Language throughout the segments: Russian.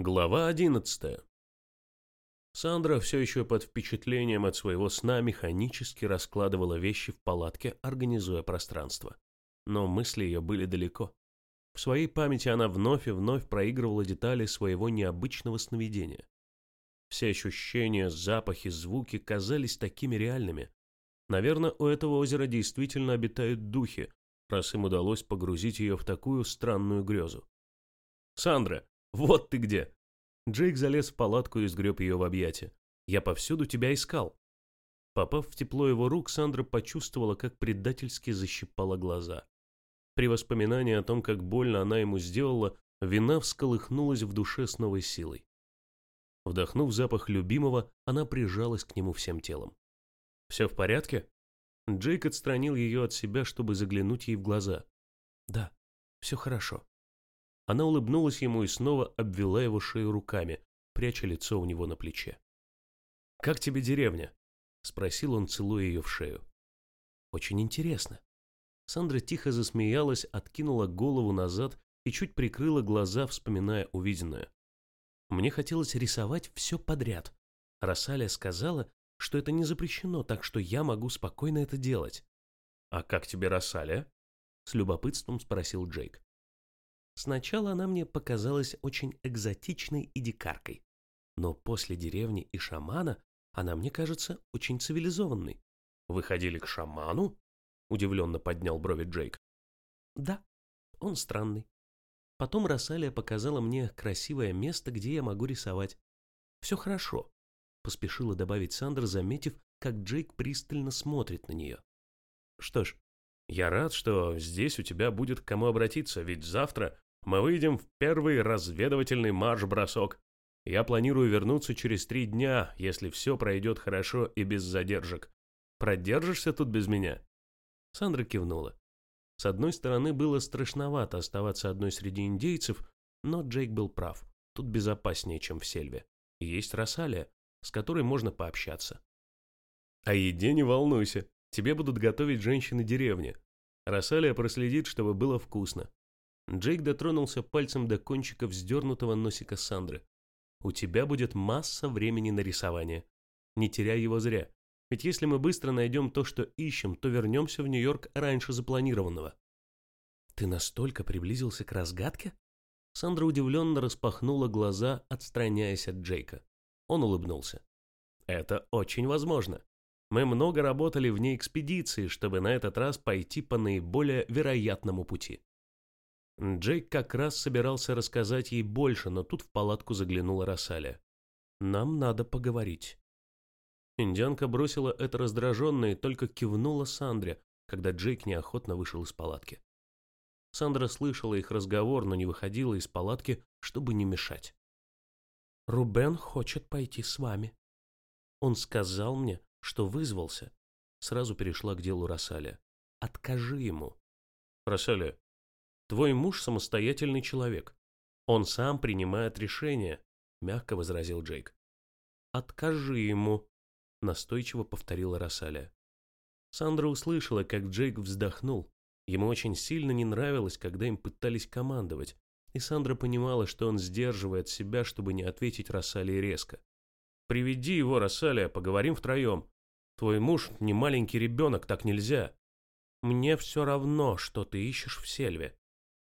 Глава одиннадцатая. Сандра все еще под впечатлением от своего сна механически раскладывала вещи в палатке, организуя пространство. Но мысли ее были далеко. В своей памяти она вновь и вновь проигрывала детали своего необычного сновидения. Все ощущения, запахи, звуки казались такими реальными. Наверное, у этого озера действительно обитают духи, раз им удалось погрузить ее в такую странную грезу. «Сандра, вот ты где!» Джейк залез в палатку и сгреб ее в объятия. «Я повсюду тебя искал». Попав в тепло его рук, Сандра почувствовала, как предательски защипала глаза. При воспоминании о том, как больно она ему сделала, вина всколыхнулась в душе с новой силой. Вдохнув запах любимого, она прижалась к нему всем телом. «Все в порядке?» Джейк отстранил ее от себя, чтобы заглянуть ей в глаза. «Да, все хорошо». Она улыбнулась ему и снова обвела его шею руками, пряча лицо у него на плече. «Как тебе деревня?» — спросил он, целуя ее в шею. «Очень интересно». Сандра тихо засмеялась, откинула голову назад и чуть прикрыла глаза, вспоминая увиденное. Мне хотелось рисовать все подряд. Рассалия сказала, что это не запрещено, так что я могу спокойно это делать. «А как тебе Рассалия?» — с любопытством спросил Джейк. Сначала она мне показалась очень экзотичной и дикаркой. Но после деревни и шамана она мне кажется очень цивилизованной. Вы ходили к шаману? Удивленно поднял брови Джейк. Да, он странный. Потом Рассалия показала мне красивое место, где я могу рисовать. Все хорошо, поспешила добавить Сандра, заметив, как Джейк пристально смотрит на нее. Что ж, я рад, что здесь у тебя будет к кому обратиться, ведь завтра мы выйдем в первый разведывательный марш-бросок. Я планирую вернуться через три дня, если все пройдет хорошо и без задержек. Продержишься тут без меня?» Сандра кивнула. С одной стороны, было страшновато оставаться одной среди индейцев, но Джейк был прав. Тут безопаснее, чем в сельве. Есть Рассалия, с которой можно пообщаться. «О еде не волнуйся. Тебе будут готовить женщины деревни. Рассалия проследит, чтобы было вкусно. Джейк дотронулся пальцем до кончика вздернутого носика Сандры. «У тебя будет масса времени на рисование. Не теряй его зря. Ведь если мы быстро найдем то, что ищем, то вернемся в Нью-Йорк раньше запланированного». «Ты настолько приблизился к разгадке?» Сандра удивленно распахнула глаза, отстраняясь от Джейка. Он улыбнулся. «Это очень возможно. Мы много работали вне экспедиции, чтобы на этот раз пойти по наиболее вероятному пути. Джейк как раз собирался рассказать ей больше, но тут в палатку заглянула Рассаля. «Нам надо поговорить». Индианка бросила это раздраженно и только кивнула Сандре, когда Джейк неохотно вышел из палатки. Сандра слышала их разговор, но не выходила из палатки, чтобы не мешать. «Рубен хочет пойти с вами. Он сказал мне, что вызвался». Сразу перешла к делу Рассаля. «Откажи ему». «Рассаля, Твой муж самостоятельный человек. Он сам принимает решения, мягко возразил Джейк. Откажи ему, настойчиво повторила Рассаля. Сандра услышала, как Джейк вздохнул. Ему очень сильно не нравилось, когда им пытались командовать, и Сандра понимала, что он сдерживает себя, чтобы не ответить Рассале резко. «Приведи его, Рассалия, поговорим втроем. Твой муж не маленький ребенок, так нельзя. Мне все равно, что ты ищешь в сельве.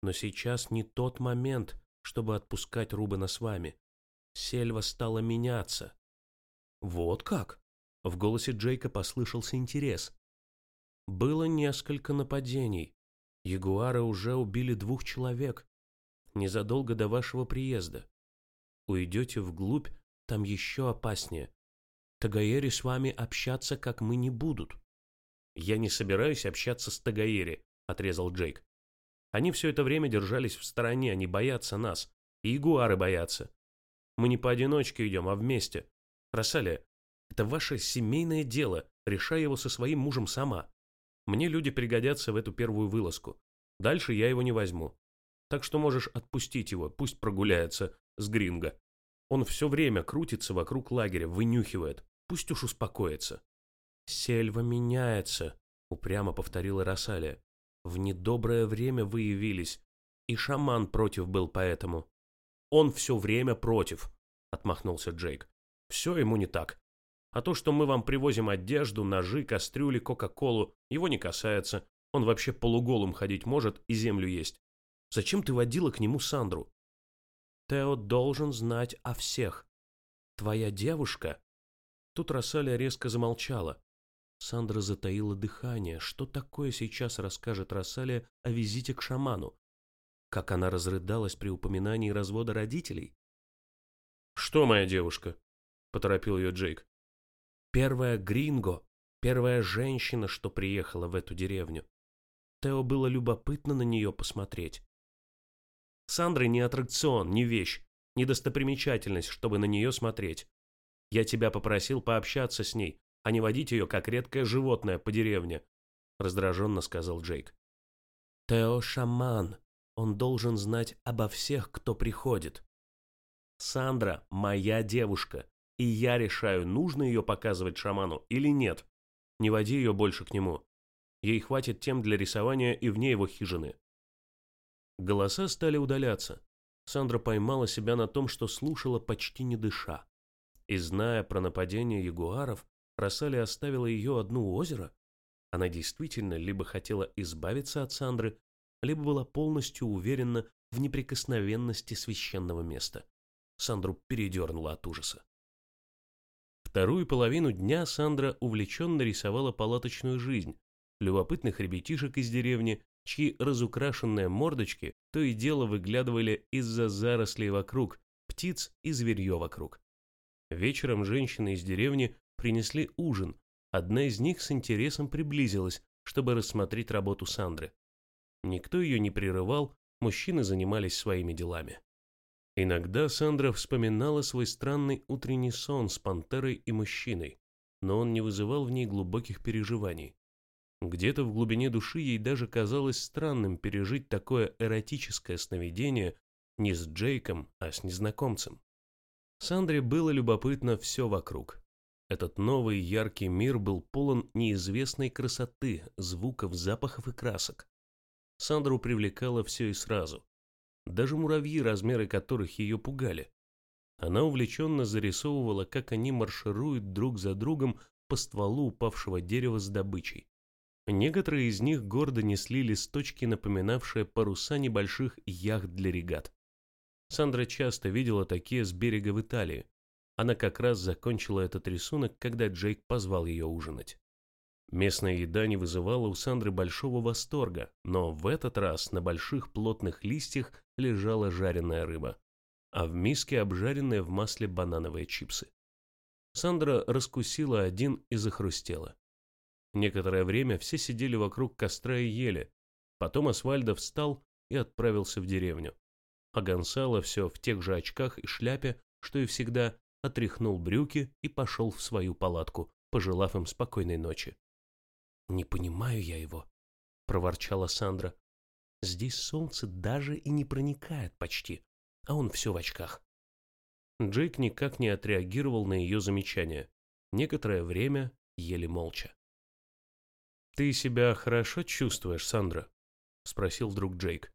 Но сейчас не тот момент, чтобы отпускать Рубена с вами. Сельва стала меняться. Вот как? В голосе Джейка послышался интерес. Было несколько нападений. Ягуары уже убили двух человек. Незадолго до вашего приезда. Уйдете вглубь, там еще опаснее. Тагаери с вами общаться, как мы, не будут. Я не собираюсь общаться с Тагаери, отрезал Джейк. Они все это время держались в стороне, они боятся нас. И ягуары боятся. Мы не поодиночке идем, а вместе. Рассалия, это ваше семейное дело, решай его со своим мужем сама. Мне люди пригодятся в эту первую вылазку. Дальше я его не возьму. Так что можешь отпустить его, пусть прогуляется с Гринго. Он все время крутится вокруг лагеря, вынюхивает. Пусть уж успокоится. «Сельва меняется», — упрямо повторила Рассалия. В недоброе время вы явились, и шаман против был поэтому. Он все время против, отмахнулся Джейк. Все ему не так. А то, что мы вам привозим одежду, ножи, кастрюли, кока-колу, его не касается. Он вообще полуголым ходить может и землю есть. Зачем ты водила к нему Сандру? Тео должен знать о всех. Твоя девушка... Тут Рассаля резко замолчала. Сандра затаила дыхание. Что такое сейчас расскажет Рассалия о визите к шаману? Как она разрыдалась при упоминании развода родителей? «Что, моя девушка?» — поторопил ее Джейк. «Первая гринго, первая женщина, что приехала в эту деревню. Тео было любопытно на нее посмотреть. Сандра не аттракцион, не вещь, не достопримечательность, чтобы на нее смотреть. Я тебя попросил пообщаться с ней, а не водить ее, как редкое животное, по деревне», — раздраженно сказал Джейк. «Тео шаман. Он должен знать обо всех, кто приходит. Сандра — моя девушка, и я решаю, нужно ее показывать шаману или нет. Не води ее больше к нему. Ей хватит тем для рисования и вне его хижины. Голоса стали удаляться. Сандра поймала себя на том, что слушала почти не дыша. И зная про нападение ягуаров, Рассали оставила ее одну у озера? Она действительно либо хотела избавиться от Сандры, либо была полностью уверена в неприкосновенности священного места. Сандру передернула от ужаса. Вторую половину дня Сандра увлеченно рисовала палаточную жизнь, любопытных ребятишек из деревни, чьи разукрашенные мордочки то и дело выглядывали из-за зарослей вокруг, птиц и зверье вокруг. Вечером женщины из деревни принесли ужин. Одна из них с интересом приблизилась, чтобы рассмотреть работу Сандры. Никто ее не прерывал, мужчины занимались своими делами. Иногда Сандра вспоминала свой странный утренний сон с пантерой и мужчиной, но он не вызывал в ней глубоких переживаний. Где-то в глубине души ей даже казалось странным пережить такое эротическое сновидение не с Джейком, а с незнакомцем. Сандре было любопытно все вокруг. Этот новый яркий мир был полон неизвестной красоты, звуков, запахов и красок. Сандру привлекало все и сразу. Даже муравьи, размеры которых ее пугали. Она увлеченно зарисовывала, как они маршируют друг за другом по стволу упавшего дерева с добычей. Некоторые из них гордо несли листочки, напоминавшие паруса небольших яхт для регат. Сандра часто видела такие с берега в Италии. Она как раз закончила этот рисунок, когда Джейк позвал ее ужинать. Местная еда не вызывала у Сандры большого восторга, но в этот раз на больших плотных листьях лежала жареная рыба, а в миске обжаренные в масле банановые чипсы. Сандра раскусила один и захрустела. Некоторое время все сидели вокруг костра и ели. Потом Асвальдо встал и отправился в деревню. А Гонсало все в тех же очках и шляпе, что и всегда, отряхнул брюки и пошел в свою палатку, пожелав им спокойной ночи. «Не понимаю я его», — проворчала Сандра. «Здесь солнце даже и не проникает почти, а он все в очках». Джейк никак не отреагировал на ее замечание. Некоторое время ели молча. «Ты себя хорошо чувствуешь, Сандра?» — спросил вдруг Джейк.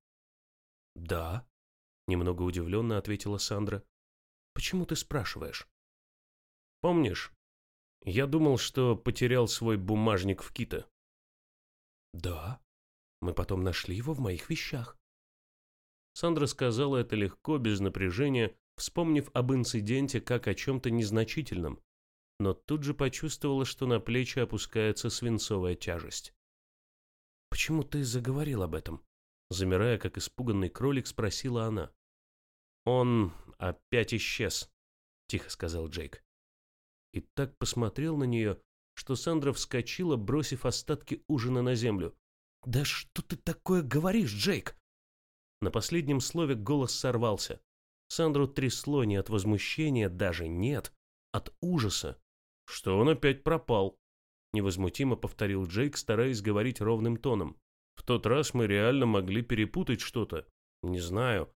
«Да», — немного удивленно ответила Сандра. Почему ты спрашиваешь? Помнишь, я думал, что потерял свой бумажник в Кита. Да, мы потом нашли его в моих вещах. Сандра сказала это легко, без напряжения, вспомнив об инциденте как о чем-то незначительном, но тут же почувствовала, что на плечи опускается свинцовая тяжесть. «Почему ты заговорил об этом?» Замирая, как испуганный кролик, спросила она. «Он опять исчез», — тихо сказал Джейк. И так посмотрел на нее, что Сандра вскочила, бросив остатки ужина на землю. «Да что ты такое говоришь, Джейк?» На последнем слове голос сорвался. Сандру трясло не от возмущения, даже нет, от ужаса. «Что он опять пропал?» Невозмутимо повторил Джейк, стараясь говорить ровным тоном. «В тот раз мы реально могли перепутать что-то. Не знаю,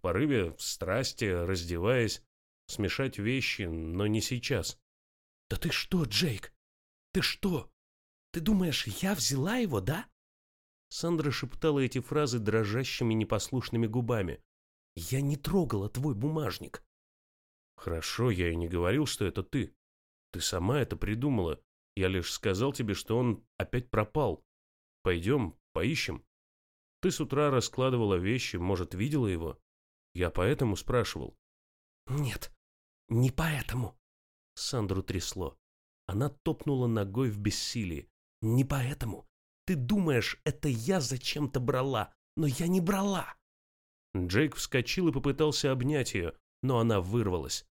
в порыве страсти, раздеваясь, смешать вещи, но не сейчас. «Да ты что, Джейк? Ты что? Ты думаешь, я взяла его, да?» Сандра шептала эти фразы дрожащими непослушными губами. Я не трогала твой бумажник. Хорошо, я и не говорил, что это ты. Ты сама это придумала. Я лишь сказал тебе, что он опять пропал. Пойдем, поищем. Ты с утра раскладывала вещи, может, видела его? Я поэтому спрашивал. Нет, не поэтому. Сандру трясло. Она топнула ногой в бессилии. Не поэтому. Ты думаешь, это я зачем-то брала, но я не брала. Джейк вскочил и попытался обнять ее, но она вырвалась.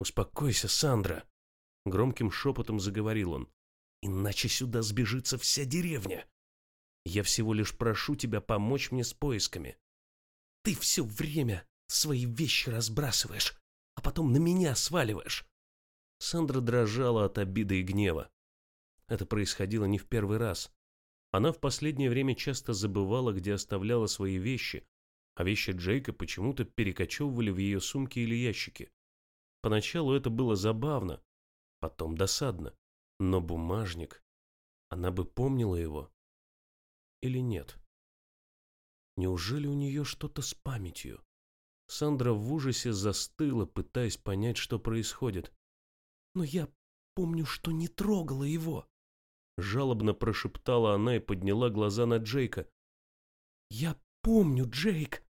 «Успокойся, Сандра», — громким шепотом заговорил он. «Иначе сюда сбежится вся деревня. Я всего лишь прошу тебя помочь мне с поисками. Ты все время свои вещи разбрасываешь, а потом на меня сваливаешь». Сандра дрожала от обиды и гнева. Это происходило не в первый раз. Она в последнее время часто забывала, где оставляла свои вещи, а вещи Джейка почему-то перекочевывали в ее сумки или ящики. Поначалу это было забавно, потом досадно. Но бумажник... Она бы помнила его. Или нет? Неужели у нее что-то с памятью? Сандра в ужасе застыла, пытаясь понять, что происходит. «Но я помню, что не трогала его», — жалобно прошептала она и подняла глаза на Джейка. «Я помню, Джейк!»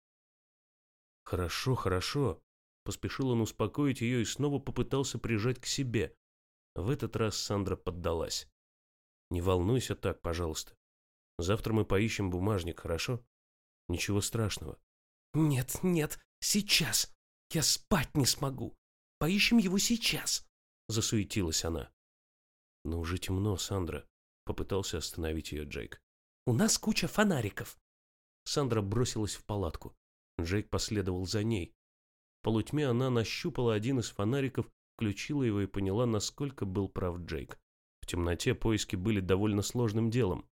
«Хорошо, хорошо», — поспешил он успокоить ее и снова попытался прижать к себе. В этот раз Сандра поддалась. «Не волнуйся так, пожалуйста. Завтра мы поищем бумажник, хорошо? Ничего страшного». «Нет, нет, сейчас. Я спать не смогу. Поищем его сейчас», — засуетилась она. «Но уже темно, Сандра», — попытался остановить ее Джейк. «У нас куча фонариков». Сандра бросилась в палатку. Джейк последовал за ней. В полутьме она нащупала один из фонариков, включила его и поняла, насколько был прав Джейк. В темноте поиски были довольно сложным делом.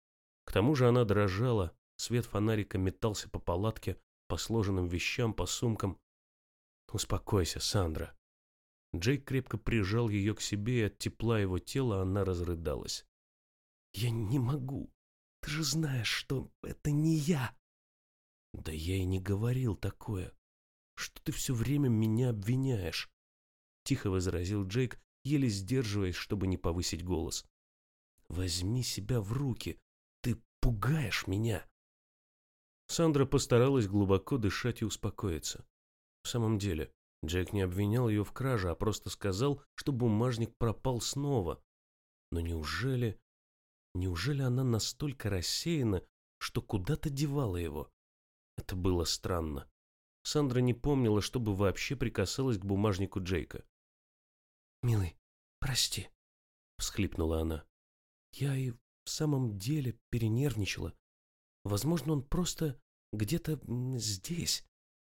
К тому же она дрожала, свет фонарика метался по палатке, по сложенным вещам, по сумкам. «Успокойся, Сандра». Джейк крепко прижал ее к себе, и от тепла его тела она разрыдалась. «Я не могу. Ты же знаешь, что это не я». Да я и не говорил такое. Что ты все время меня обвиняешь? Тихо возразил Джейк, еле сдерживаясь, чтобы не повысить голос. Возьми себя в руки. Ты пугаешь меня. Сандра постаралась глубоко дышать и успокоиться. В самом деле, Джейк не обвинял ее в краже, а просто сказал, что бумажник пропал снова. Но неужели... Неужели она настолько рассеяна, что куда-то девала его? Это было странно. Сандра не помнила, чтобы вообще прикасалась к бумажнику Джейка. «Милый, прости», — всхлипнула она. «Я и в самом деле перенервничала. Возможно, он просто где-то здесь.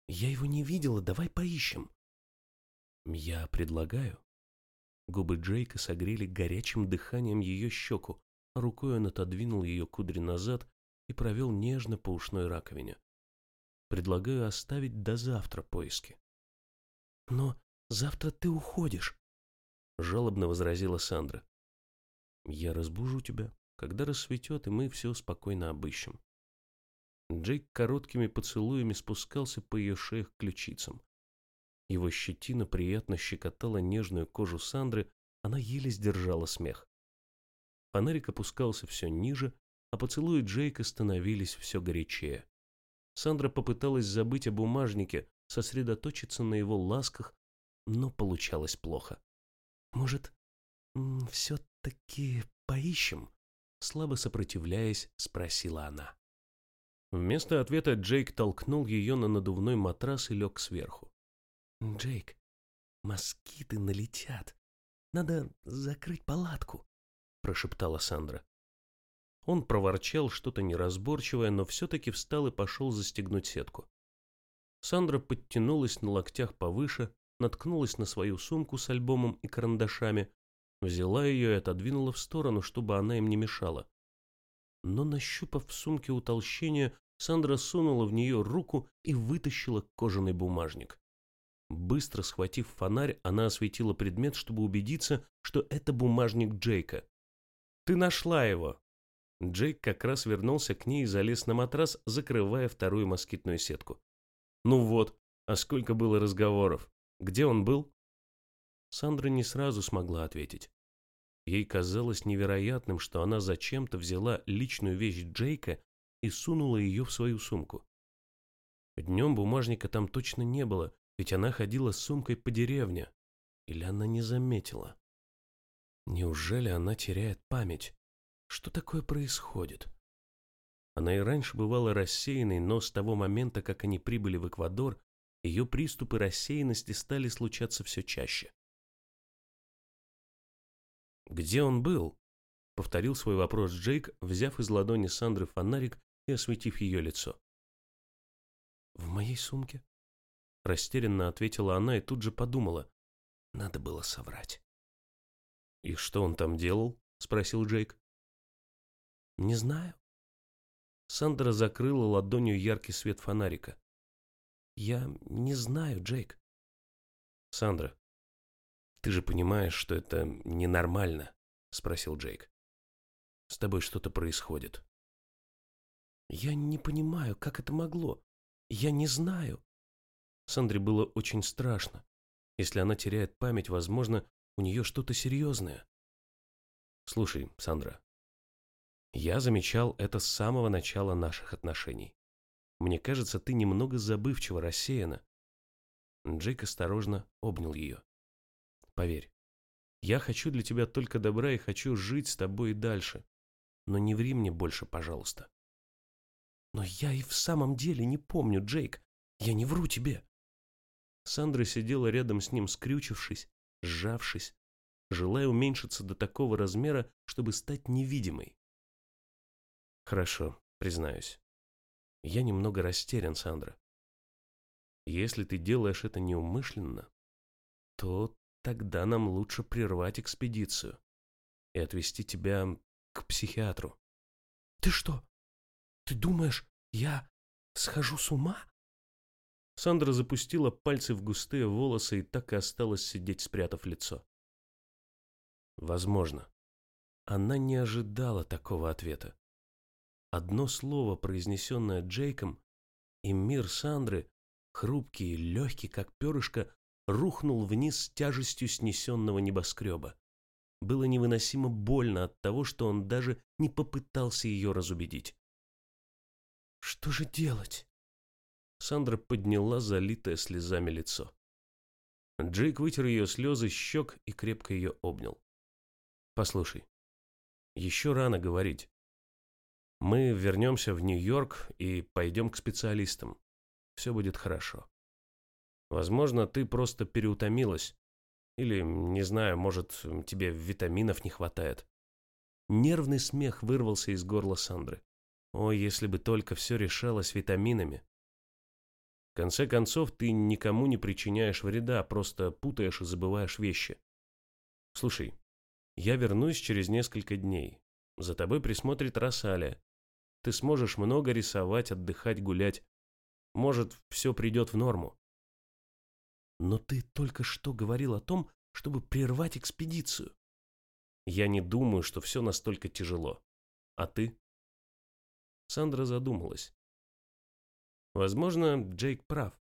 Я его не видела, давай поищем». «Я предлагаю». Губы Джейка согрели горячим дыханием ее щеку, рукой он отодвинул ее кудри назад и провел нежно по ушной раковине. Предлагаю оставить до завтра поиски. Но завтра ты уходишь, жалобно возразила Сандра. Я разбужу тебя, когда рассветет, и мы все спокойно обыщем. Джейк короткими поцелуями спускался по ее шее к ключицам. Его щетина приятно щекотала нежную кожу Сандры, она еле сдержала смех. Фонарик опускался все ниже, а поцелуи Джейка становились все горячее. Сандра попыталась забыть о бумажнике, сосредоточиться на его ласках, но получалось плохо. «Может, все-таки поищем?» Слабо сопротивляясь, спросила она. Вместо ответа Джейк толкнул ее на надувной матрас и лег сверху. «Джейк, москиты налетят. Надо закрыть палатку», – прошептала Сандра. Он проворчал что-то неразборчивое, но все-таки встал и пошел застегнуть сетку. Сандра подтянулась на локтях повыше, наткнулась на свою сумку с альбомом и карандашами, взяла ее и отодвинула в сторону, чтобы она им не мешала. Но, нащупав в сумке утолщение, Сандра сунула в нее руку и вытащила кожаный бумажник. Быстро схватив фонарь, она осветила предмет, чтобы убедиться, что это бумажник Джейка. «Ты нашла его!» Джейк как раз вернулся к ней и залез на матрас, закрывая вторую москитную сетку. «Ну вот, А сколько было разговоров? Где он был? Сандра не сразу смогла ответить. Ей казалось невероятным, что она зачем-то взяла личную вещь Джейка и сунула ее в свою сумку. Днем бумажника там точно не было, ведь она ходила с сумкой по деревне. Или она не заметила? Неужели она теряет память? Что такое происходит? Она и раньше бывала рассеянной, но с того момента, как они прибыли в Эквадор, ее приступы рассеянности стали случаться все чаще. «Где он был?» — повторил свой вопрос Джейк, взяв из ладони Сандры фонарик и осветив ее лицо. «В моей сумке?» — растерянно ответила она и тут же подумала. Надо было соврать. «И что он там делал?» — спросил Джейк. «Не знаю». Сандра закрыла ладонью яркий свет фонарика. «Я не знаю, Джейк». «Сандра, ты же понимаешь, что это ненормально?» — спросил Джейк. «С тобой что-то происходит». «Я не понимаю, как это могло. Я не знаю». Сандре было очень страшно. Если она теряет память, возможно, у нее что-то серьезное. Слушай, Сандра, я замечал это с самого начала наших отношений. Мне кажется, ты немного забывчиво рассеяна. Джейк осторожно обнял ее. Поверь, я хочу для тебя только добра и хочу жить с тобой и дальше. Но не ври мне больше, пожалуйста. Но я и в самом деле не помню, Джейк. Я не вру тебе. Сандра сидела рядом с ним, скрючившись, сжавшись, желая уменьшиться до такого размера, чтобы стать невидимой. Хорошо, признаюсь. Я немного растерян, Сандра. Если ты делаешь это неумышленно, то тогда нам лучше прервать экспедицию и отвезти тебя к психиатру. Ты что? Ты думаешь, я схожу с ума? Сандра запустила пальцы в густые волосы и так и осталась сидеть, спрятав лицо. Возможно. Она не ожидала такого ответа. Одно слово, произнесенное Джейком, и мир Сандры, хрупкий и легкий, как перышко, рухнул вниз с тяжестью снесенного небоскреба. Было невыносимо больно от того, что он даже не попытался ее разубедить. «Что же делать?» Сандра подняла залитое слезами лицо. Джейк вытер ее слезы щек и крепко ее обнял. «Послушай, еще рано говорить. Мы вернемся в Нью-Йорк и пойдем к специалистам. Все будет хорошо. Возможно, ты просто переутомилась. Или, не знаю, может, тебе витаминов не хватает». Нервный смех вырвался из горла Сандры. О, если бы только все решалось витаминами. В конце концов, ты никому не причиняешь вреда, просто путаешь и забываешь вещи. Слушай, я вернусь через несколько дней. За тобой присмотрит Рассалия. Ты сможешь много рисовать, отдыхать, гулять. Может, все придет в норму. Но ты только что говорил о том, чтобы прервать экспедицию. Я не думаю, что все настолько тяжело. А ты? Сандра задумалась. Возможно, Джейк прав.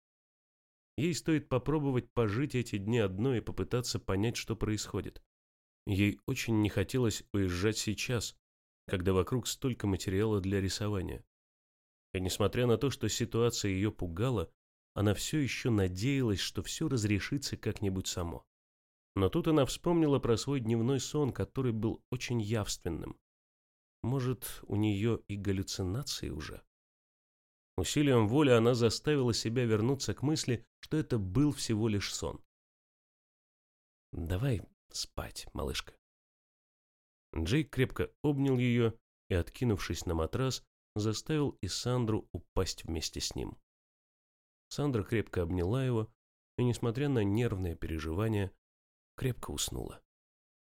Ей стоит попробовать пожить эти дни одной и попытаться понять, что происходит. Ей очень не хотелось уезжать сейчас, когда вокруг столько материала для рисования. И несмотря на то, что ситуация ее пугала, она все еще надеялась, что все разрешится как-нибудь само. Но тут она вспомнила про свой дневной сон, который был очень явственным. Может, у нее и галлюцинации уже? Усилием воли она заставила себя вернуться к мысли, что это был всего лишь сон. «Давай спать, малышка». Джейк крепко обнял ее и, откинувшись на матрас, заставил Исандру упасть вместе с ним. Сандра крепко обняла его и, несмотря на нервные переживания, крепко уснула.